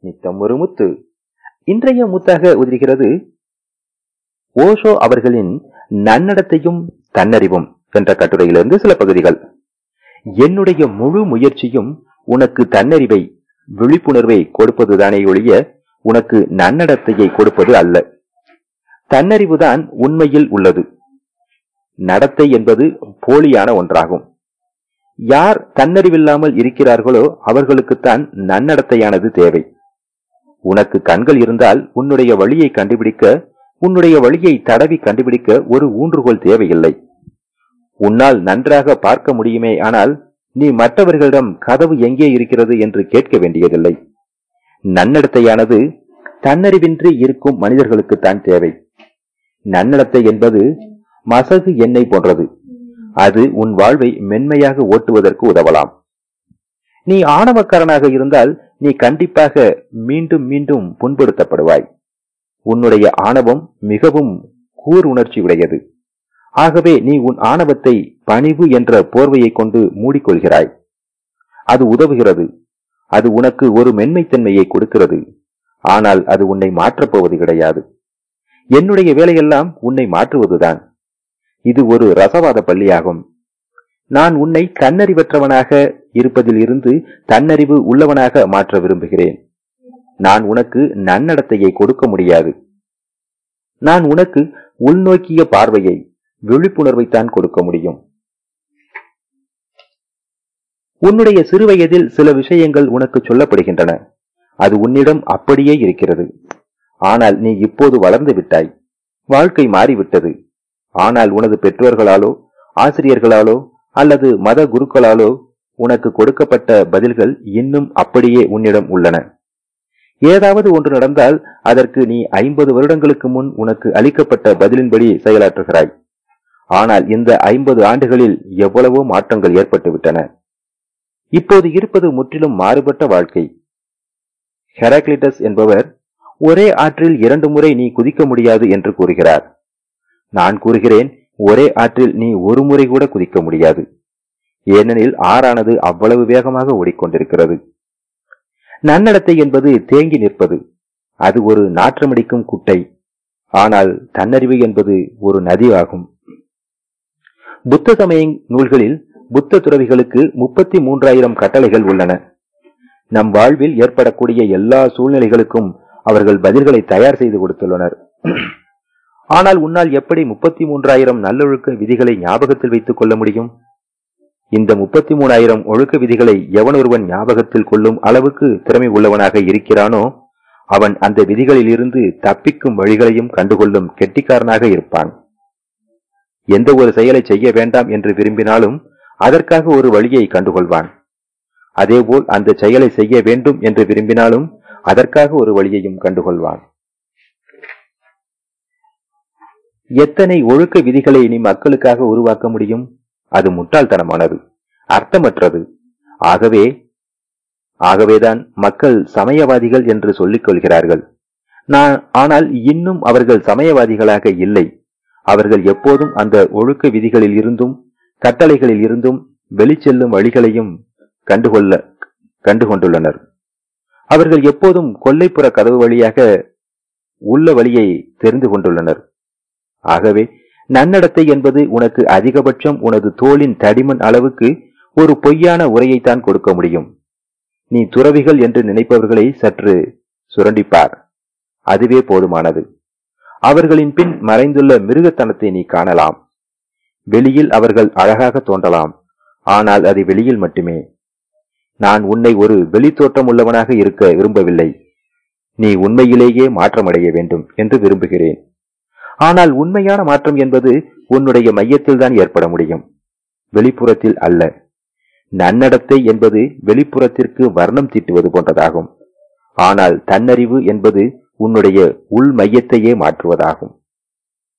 நித்தம் ஒரு முத்து. இன்றைய முத்தாக உதிர்கிறது ஓஷோ அவர்களின் நன்னடத்தையும் தன்னறிவும் என்ற கட்டுரையிலிருந்து சில பகுதிகள். என்னுடைய முழு முயற்சியும் உனக்கு தன்னறிவை விழிப்புணர்வை கொடுப்பதுதானே ஒழிய உனக்கு நன்னடத்தையை கொடுப்பது அல்ல. தன்னறிவுதான் உண்மையில் உள்ளது. நடத்தை என்பது போலியான ஒன்றாகும். யார் தன்னறிவில்லாமல் இருக்கிறார்களோ அவர்களுக்குத்தான் நன்னடத்தையானது தேவை. உனக்கு கண்கள் இருந்தால் உன்னுடைய வழியை கண்டுபிடிக்க உன்னுடைய வழியை தடவி கண்டுபிடிக்க ஒரு ஊன்றுகோல் தேவையில்லை. உன்னால் நன்றாக பார்க்க முடியுமே ஆனால் நீ மற்றவர்களிடம் கதவு எங்கே இருக்கிறது என்று கேட்க வேண்டியதில்லை. நன்னடத்தையானது தன்னறிவின்றி இருக்கும் மனிதர்களுக்குத்தான் தேவை. நன்னடத்தை என்பது மசகு எண்ணெய் போன்றது. அது உன் வாழ்வை மென்மையாக ஓட்டுவதற்கு உதவலாம். நீ ஆணவக்காரனாக இருந்தால் நீ கண்டிப்பாக மீண்டும் மீண்டும் புண்படுத்தப்படுவாய். உன்னுடைய ஆணவம் மிகவும் கூர் உணர்ச்சி உடையது. ஆகவே நீ உன் ஆணவத்தை பணிவு என்ற போர்வையை கொண்டு மூடிக்கொள்கிறாய். அது உதவுகிறது. அது உனக்கு ஒரு மென்மைத்தன்மையை கொடுக்கிறது. ஆனால் அது உன்னை மாற்றப்போவது கிடையாது. என்னுடைய வேலையெல்லாம் உன்னை மாற்றுவதுதான். இது ஒரு ரசவாத பள்ளியாகும். நான் உன்னை தன்னறிவற்றவனாக இருப்பதில் இருந்து தன்னறிவு உள்ளவனாக மாற்ற விரும்புகிறேன். நான் உனக்கு நன்னடத்தையை கொடுக்க முடியாது. நான் உனக்கு உள்நோக்கிய பார்வையை விழிப்புணர்வைத்தான் கொடுக்க முடியும். உன்னுடைய சிறுவயதில் சில விஷயங்கள் உனக்கு சொல்லப்படுகின்றன. அது உன்னிடம் அப்படியே இருக்கிறது. ஆனால் நீ இப்போது வளர்ந்து விட்டாய். வாழ்க்கை மாறிவிட்டது. ஆனால் உனது பெற்றோர்களாலோ ஆசிரியர்களாலோ அல்லது மத குருக்களாலோ உனக்கு கொடுக்கப்பட்ட பதில்கள் இன்னும் அப்படியே உன்னிடம் உள்ளன. ஏதாவது ஒன்று நடந்தால் அதற்கு நீ ஐம்பது வருடங்களுக்கு முன் உனக்கு அளிக்கப்பட்ட பதிலின்படி செயலாற்றுகிறாய். ஆனால் இந்த ஐம்பது ஆண்டுகளில் எவ்வளவோ மாற்றங்கள் ஏற்பட்டுவிட்டன. இப்போது இருப்பது முற்றிலும் மாறுபட்ட வாழ்க்கை. ஹெராக்லிட்டஸ் என்பவர் ஒரே ஆற்றில் இரண்டு முறை நீ குதிக்க முடியாது என்று கூறுகிறார். நான் கூறுகிறேன் ஒரே ஆற்றில் நீ ஒரு முறை கூட குதிக்க முடியாது. ஏனெனில் ஆறானது அவ்வளவு வேகமாக ஓடிக்கொண்டிருக்கிறது. நன்னடத்தை என்பது தேங்கி நிற்பது. அது ஒரு நாற்றமடிக்கும் குட்டை. ஆனால் தன்னறிவு என்பது ஒரு நதி ஆகும். புத்த சமய நூல்களில் புத்த துறவிகளுக்கு முப்பத்தி மூன்றாயிரம் கட்டளைகள் உள்ளன. நம் வாழ்வில் ஏற்படக்கூடிய எல்லா சூழ்நிலைகளுக்கும் அவர்கள் பதில்களை தயார் செய்து கொடுத்துள்ளனர். ஆனால் உன்னால் எப்படி முப்பத்தி மூன்றாயிரம் நல்லொழுக்க விதிகளை ஞாபகத்தில் வைத்துக் கொள்ள முடியும்? இந்த முப்பத்தி மூணாயிரம் ஒழுக்க விதிகளை எவனொருவன் ஞாபகத்தில் கொள்ளும் அளவுக்கு திறமை உள்ளவனாக இருக்கிறானோ அவன் அந்த விதிகளிலிருந்து தப்பிக்கும் வழிகளையும் கண்டுகொள்ளும் கெட்டிக்காரனாக இருப்பான். எந்த ஒரு செயலை செய்ய வேண்டாம் என்று விரும்பினாலும் அதற்காக ஒரு வழியை கண்டுகொள்வான். அதேபோல் அந்த செயலை செய்ய வேண்டும் என்று விரும்பினாலும் அதற்காக ஒரு வழியையும் கண்டுகொள்வான். எத்தனை ஒழுக்க விதிகளை நீ மக்களுக்காக உருவாக்க முடியும்? அது முட்டாள்தனமானது அர்த்தமற்றது. ஆகவே ஆகவேதான் மக்கள் சமயவாதிகள் என்று சொல்லிக் கொள்கிறார்கள். நான் ஆனால் இன்னும் அவர்கள் சமயவாதிகளாக இல்லை. அவர்கள் எப்போதும் அந்த ஒழுக்க விதிகளில் இருந்தும் கட்டளைகளில் இருந்தும் வெளிச்செல்லும் வழிகளையும் கண்டுகொள்ள கண்டுகொண்டுள்ளனர். அவர்கள் எப்போதும் கொல்லைப்புற கதவு வழியாக உள்ள வழியை தெரிந்து கொண்டுள்ளனர். ஆகவே நன்னடத்தை என்பது உனக்கு அதிகபட்சம் உனது தோளின் தடிமன் அளவுக்கு ஒரு பொய்யான உரையைத்தான் கொடுக்க முடியும். நீ துறவிகள் என்று நினைப்பவர்களை சற்று சுரண்டிப்பார். அதுவே போதுமானது. அவர்களின் பின் மறைந்துள்ள மிருகத்தனத்தை நீ காணலாம். வெளியில் அவர்கள் அழகாக தோன்றலாம். ஆனால் அது வெளியில் மட்டுமே. நான் உன்னை ஒரு வெளித்தோற்றம் உள்ளவனாக இருக்க விரும்பவில்லை. நீ உண்மையிலேயே மாற்றமடைய வேண்டும் என்று விரும்புகிறேன். ஆனால் உண்மையான மாற்றம் என்பது உன்னுடைய மையத்தில் தான் ஏற்பட முடியும். வெளிப்புறத்தில் அல்ல. நன்னடத்தை என்பது வெளிப்புறத்திற்கு வர்ணம் தீட்டுவது போன்றதாகும். ஆனால் தன்னறிவு என்பது உன்னுடைய உள் மையத்தையே மாற்றுவதாகும்.